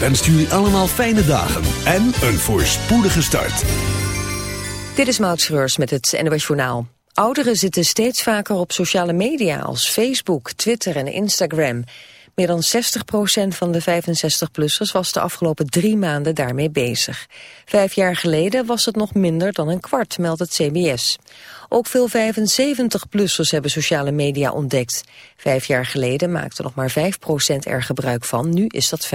Wenst jullie allemaal fijne dagen en een voorspoedige start. Dit is Maud Schreurs met het NOS Journaal. Ouderen zitten steeds vaker op sociale media als Facebook, Twitter en Instagram. Meer dan 60% van de 65-plussers was de afgelopen drie maanden daarmee bezig. Vijf jaar geleden was het nog minder dan een kwart, meldt het CBS. Ook veel 75-plussers hebben sociale media ontdekt. Vijf jaar geleden maakte nog maar 5% er gebruik van, nu is dat 35%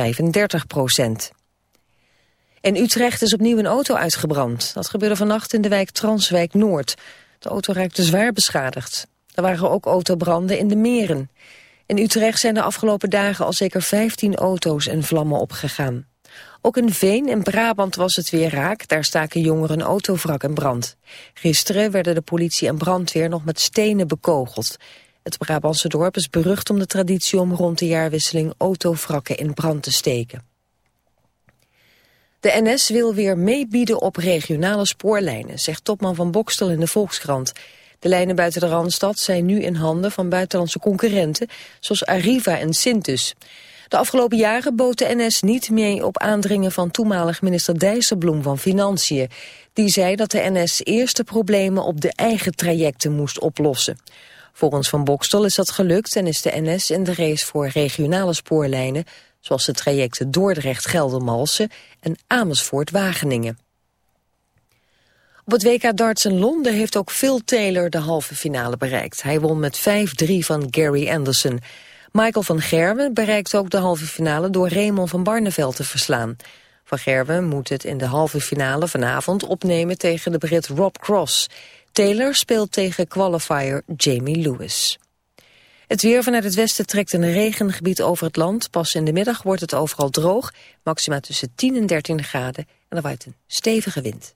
In Utrecht is opnieuw een auto uitgebrand. Dat gebeurde vannacht in de wijk Transwijk Noord. De auto raakte zwaar beschadigd. Er waren ook autobranden in de meren. In Utrecht zijn de afgelopen dagen al zeker 15 auto's en vlammen opgegaan. Ook in Veen in Brabant was het weer raak. Daar staken jongeren een autovrak in brand. Gisteren werden de politie en brandweer nog met stenen bekogeld. Het Brabantse dorp is berucht om de traditie om rond de jaarwisseling autovrakken in brand te steken. De NS wil weer meebieden op regionale spoorlijnen, zegt topman van Bokstel in de Volkskrant. De lijnen buiten de Randstad zijn nu in handen van buitenlandse concurrenten, zoals Arriva en Sintus. De afgelopen jaren bood de NS niet mee op aandringen van toenmalig minister Dijsselbloem van Financiën. Die zei dat de NS eerst de problemen op de eigen trajecten moest oplossen. Volgens Van Bokstel is dat gelukt en is de NS in de race voor regionale spoorlijnen, zoals de trajecten Dordrecht-Geldermalsen en Amersfoort-Wageningen. Op het WK darts in Londen heeft ook Phil Taylor de halve finale bereikt. Hij won met 5-3 van Gary Anderson. Michael van Gerwen bereikt ook de halve finale door Raymond van Barneveld te verslaan. Van Gerwen moet het in de halve finale vanavond opnemen tegen de Brit Rob Cross. Taylor speelt tegen qualifier Jamie Lewis. Het weer vanuit het westen trekt een regengebied over het land. Pas in de middag wordt het overal droog, maxima tussen 10 en 13 graden. En er waait een stevige wind.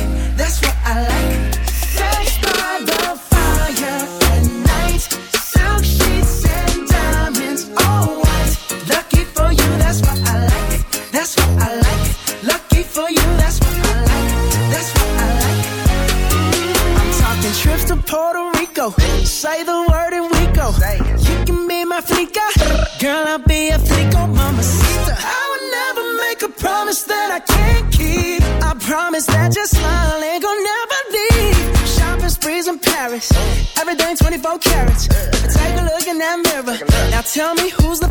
Tell me who's the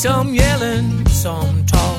Some yelling, some tall,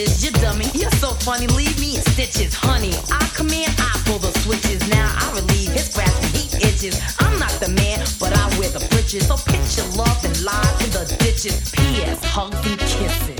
bitches, you dummy. You're so funny, leave me in stitches, honey. I come in, I pull the switches. Now I relieve his grasp, he itches. I'm not the man, but I wear the britches. So pitch your love and lies in the ditches. P.S. Hugs and kisses.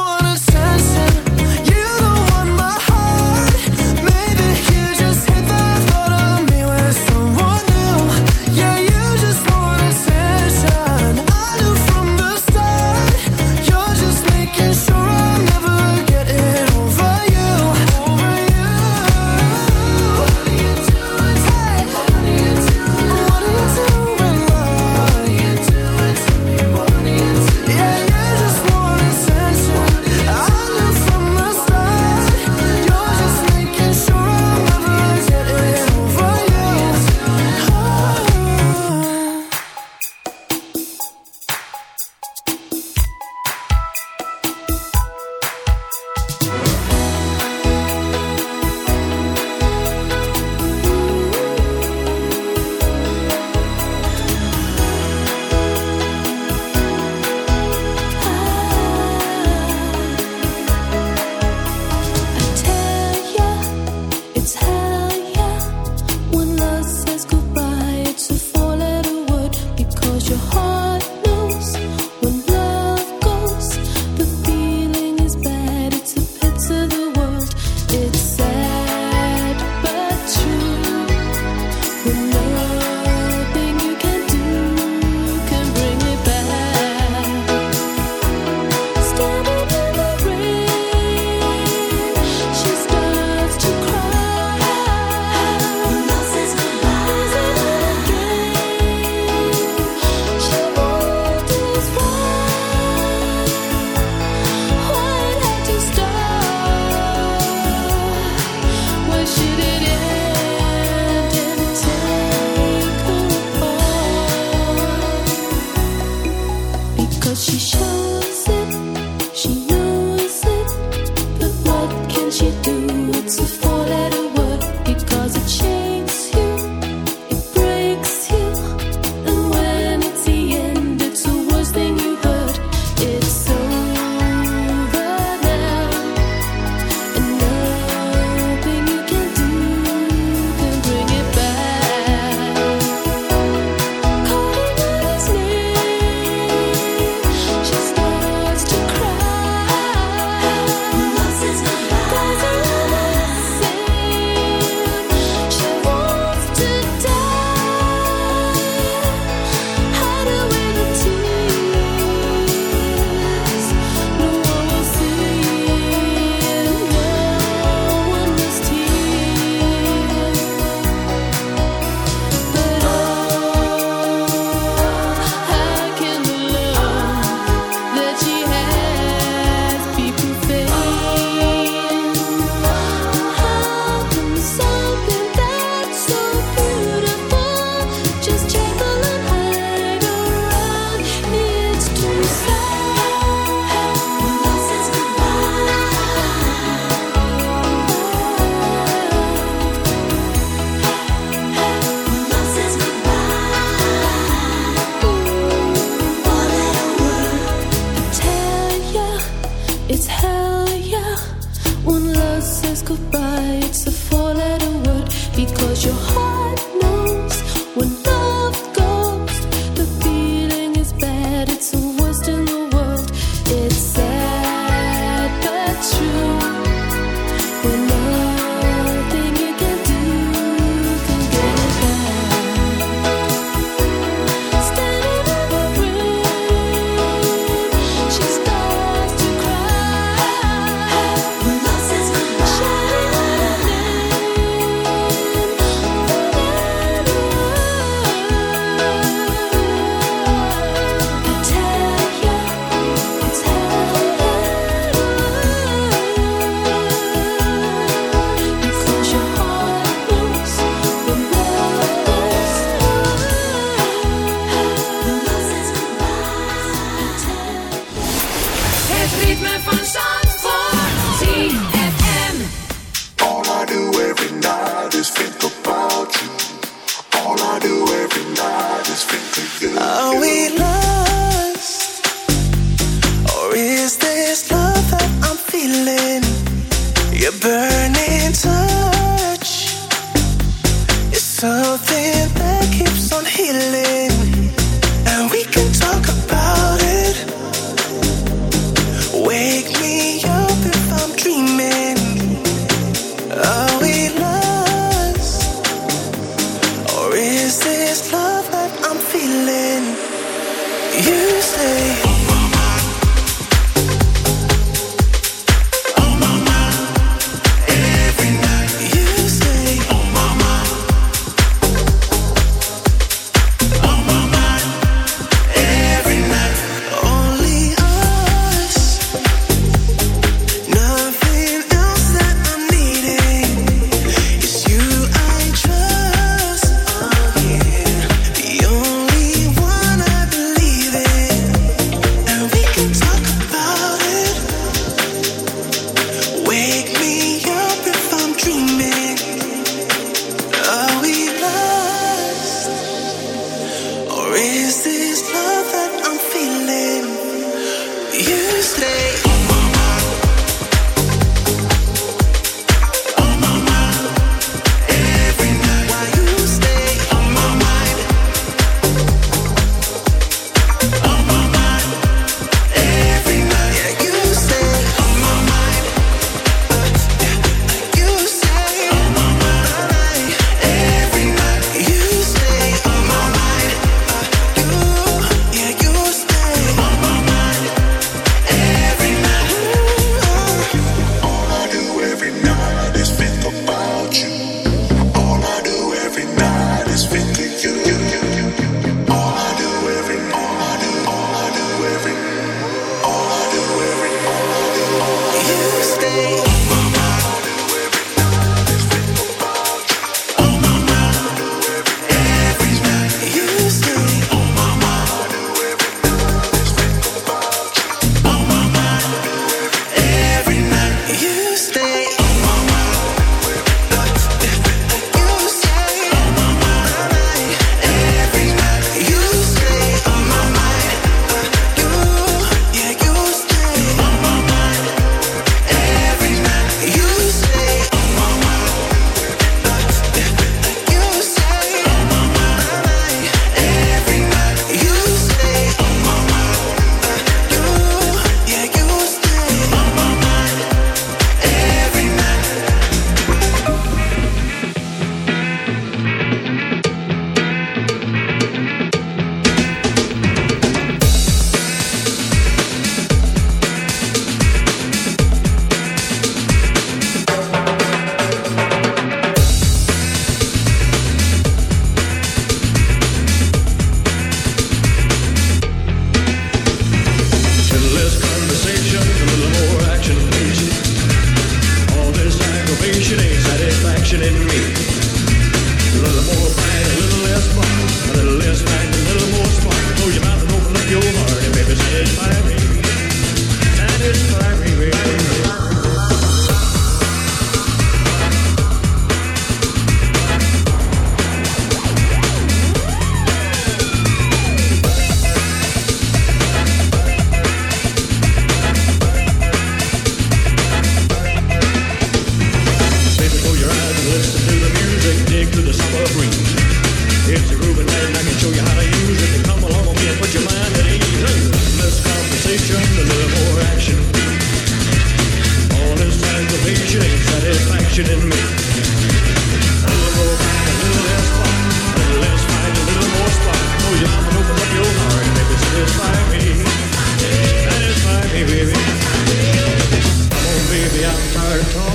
多久后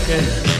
Okay.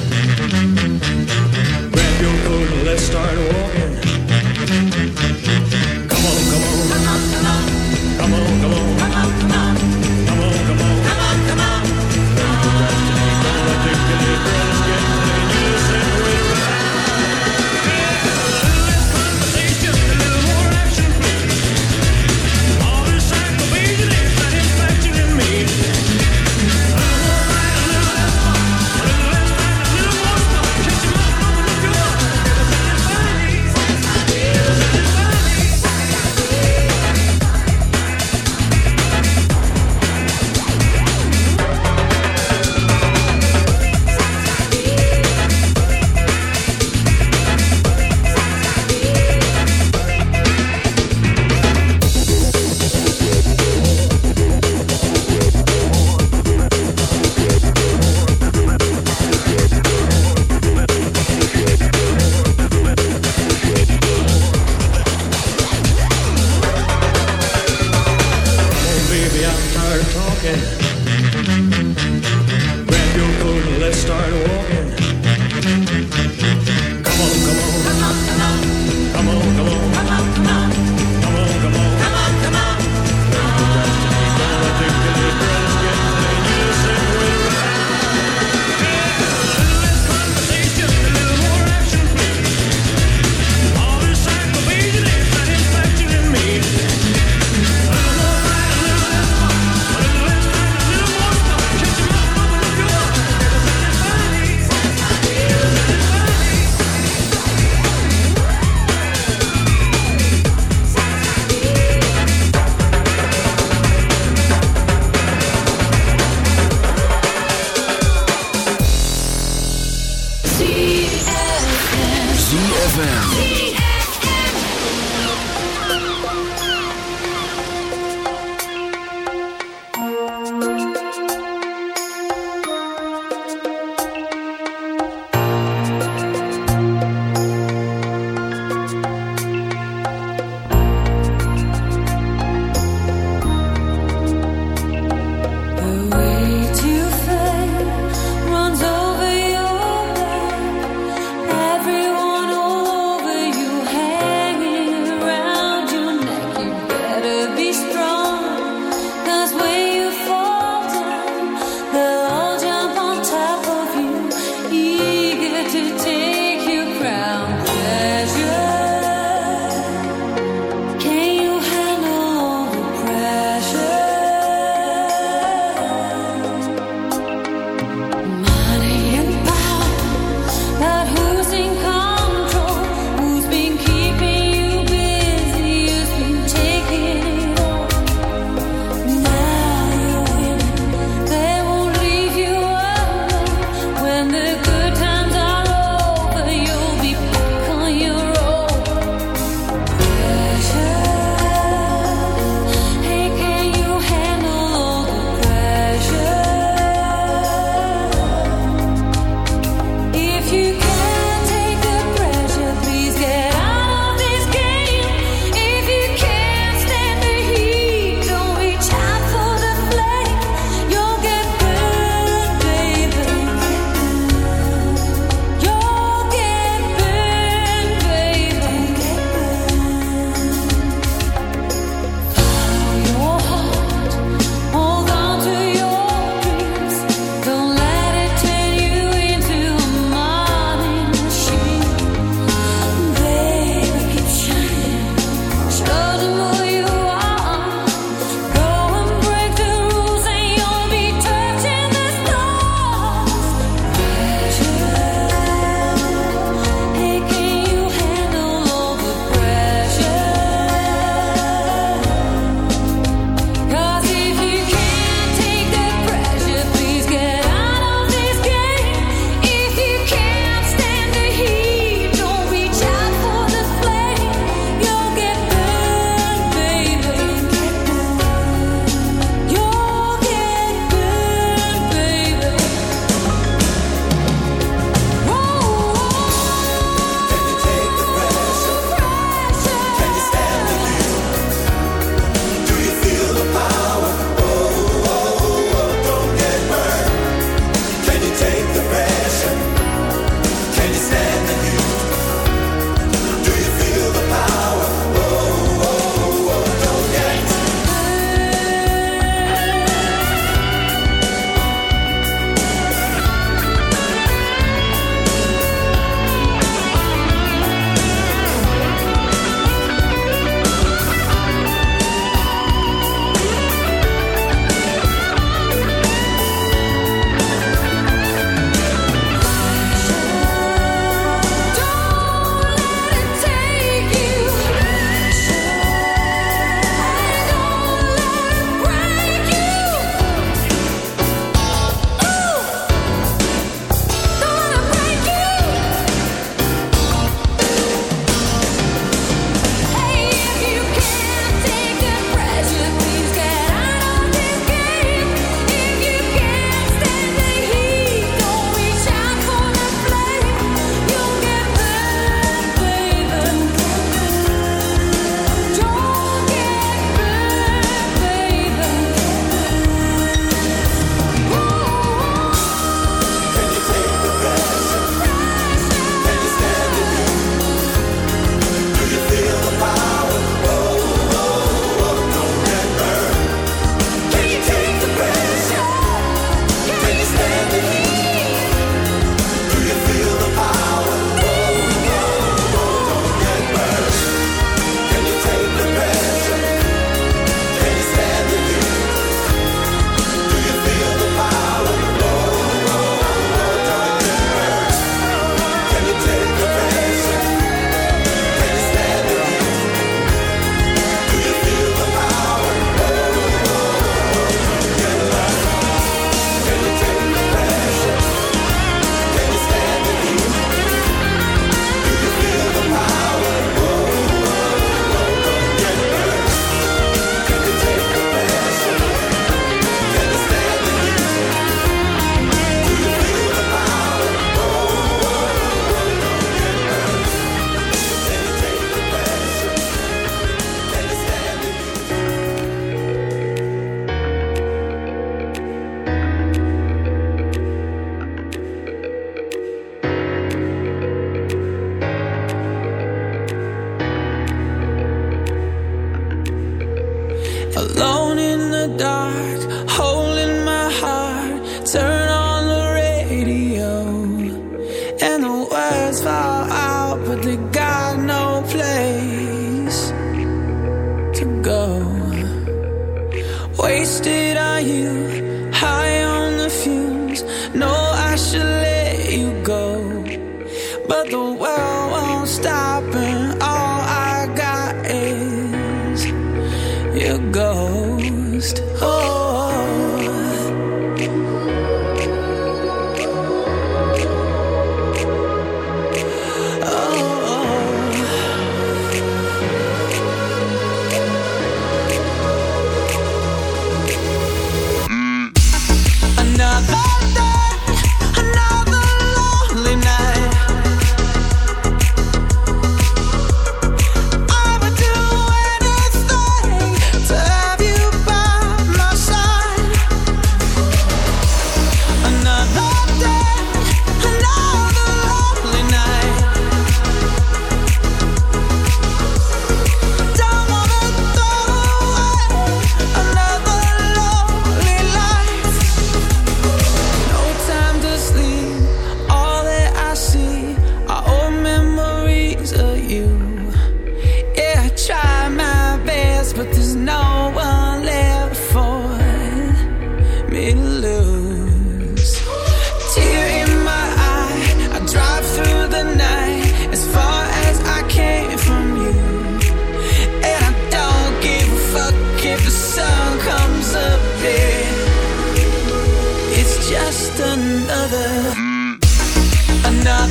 The dark,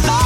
my.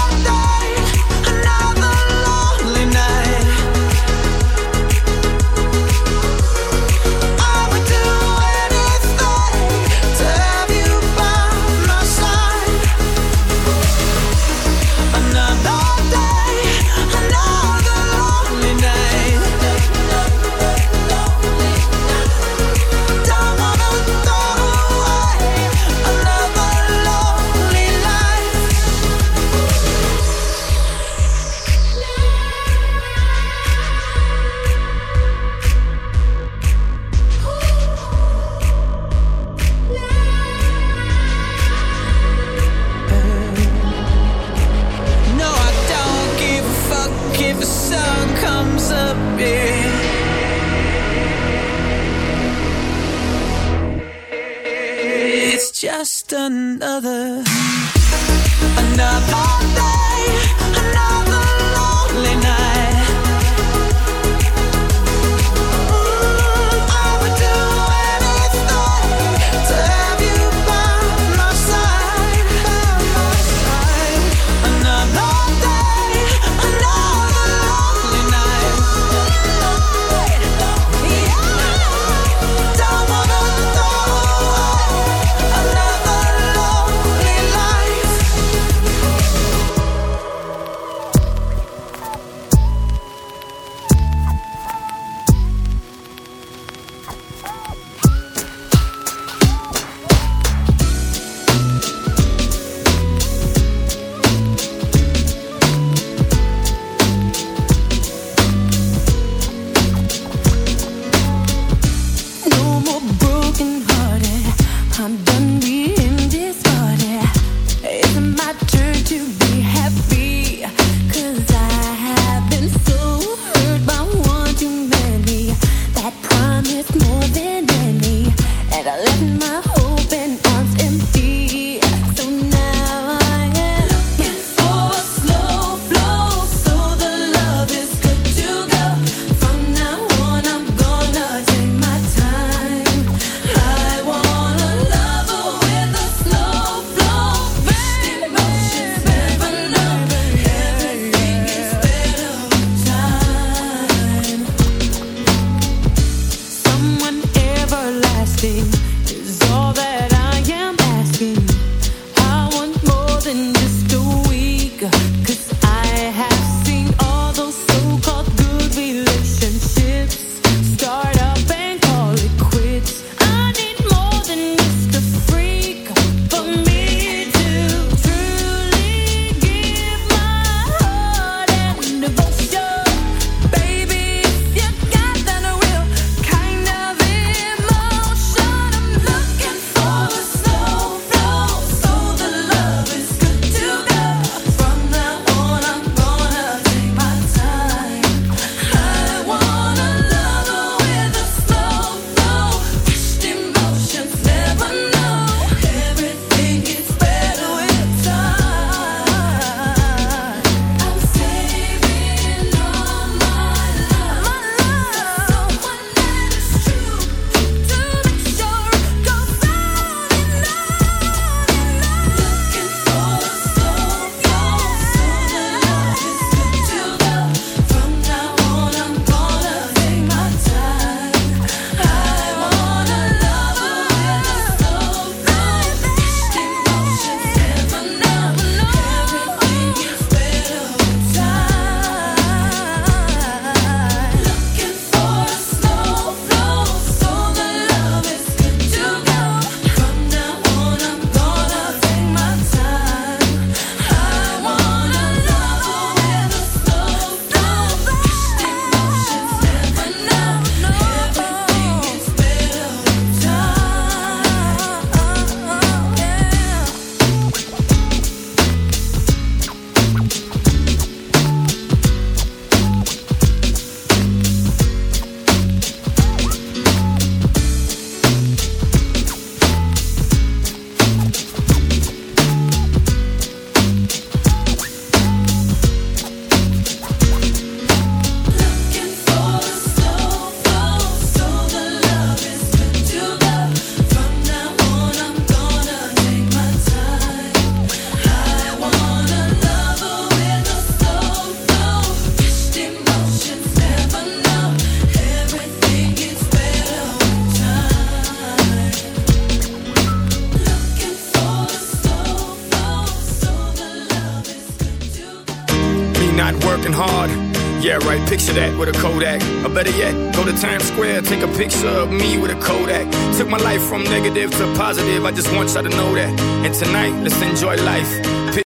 Take a picture of me with a Kodak. Took my life from negative to positive, I just want y'all to know that. And tonight, let's enjoy life.